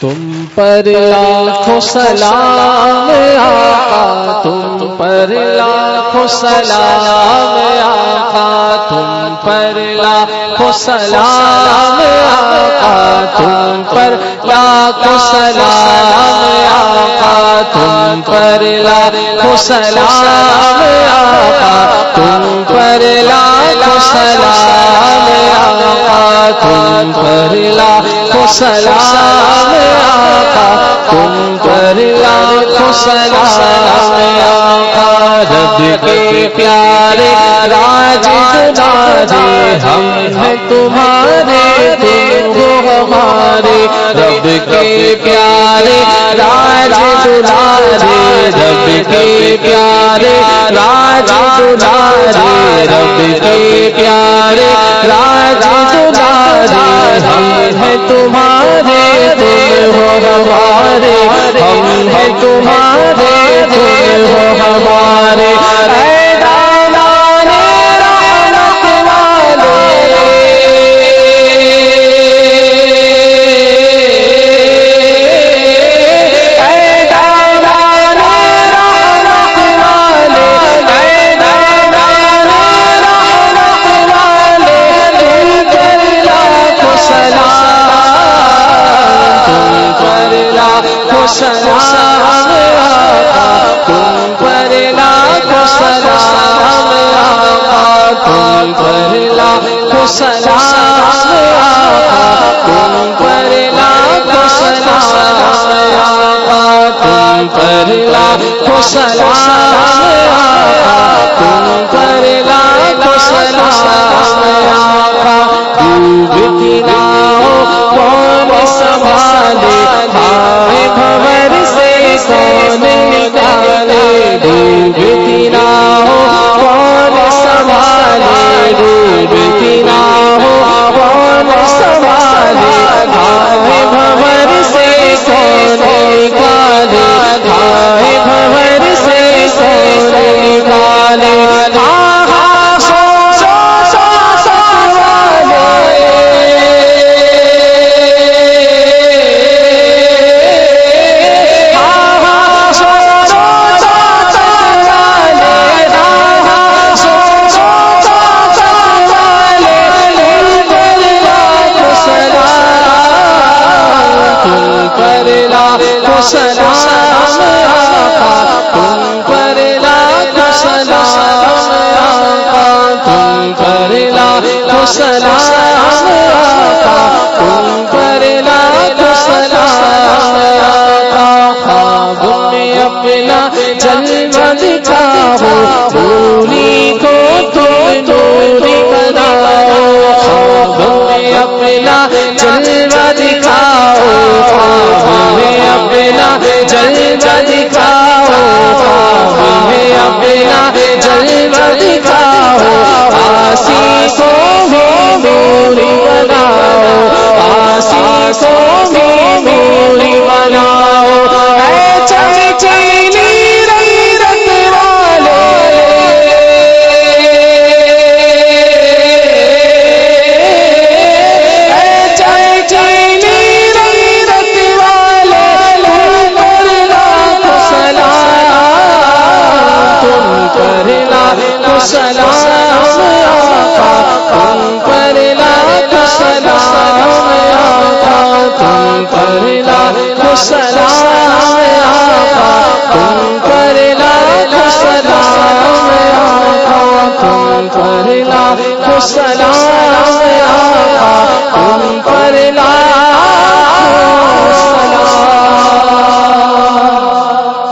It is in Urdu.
تم پر لاکھوں سلام آقا، تم پر لاکھوں سلام آقا، تم پر لاکھوں سلام آقا، تم پر لاکھوں سلام آقا، تم پر لاکھوں سلام آقا، تم پر لاکھوں سلام آقا، تم پر لاکھوں سلام پر لاکھوں سلام یا رب کے پیارے راج راجے ہم ہیں تمہارے تم ہمارے رب کے پیارے راج راجے رب کے پیارے راج راجے رب کے پیارے تمہارے سلام پر لاکھوں سلام تم پر لاکھوں سلام تم پر لاکھوں سلام ڈوبتی ناؤ کون سنبھالے۔ سلام